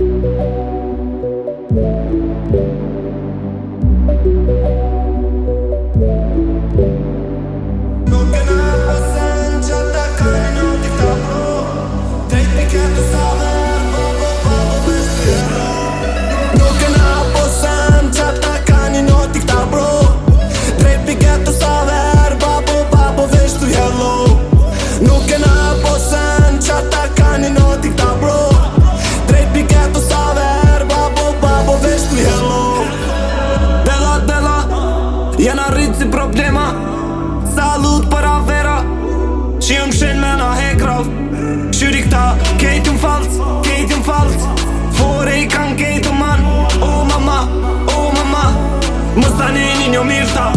Thank you. rritë si problema Salut për vera Që jëmë shenë me na hekrav Qyri këta kejtë më falc, kejtë më falc Fore i kanë kejtë man O oh mama, o oh mama Më stanini një mirë ta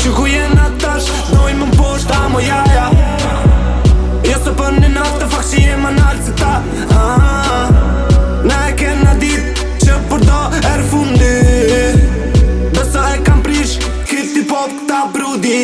Që ku jenë atash, dojmë më poshta Mo ja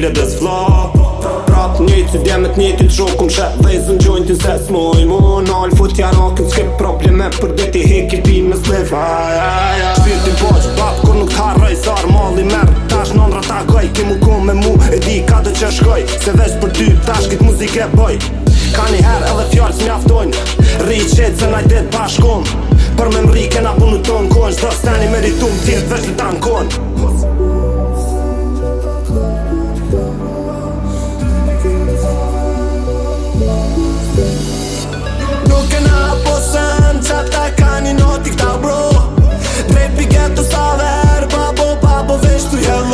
dele dhe s'vla Prat një të djemet një të shokum shet dhe i zën gjojnë të ses moj Mo në alë fut janë akën s'ke probleme për dhe ti hek i me s'lef Shpirtin po që bat kur nuk t'harraj s'arë mali mer Tash në në rata gaj ke mu ko me mu e di ka dhe që shkoj Se vesh për ty tash kit muzike boj Ka një her edhe fjarë mjaftojnë Rri qëtë se najtet bashkon Për me mri kena punu ton kon Shdo s'teni meritum tjetë vesh të tankon Pussi che tu papo, papo, bo, tu vestu, jau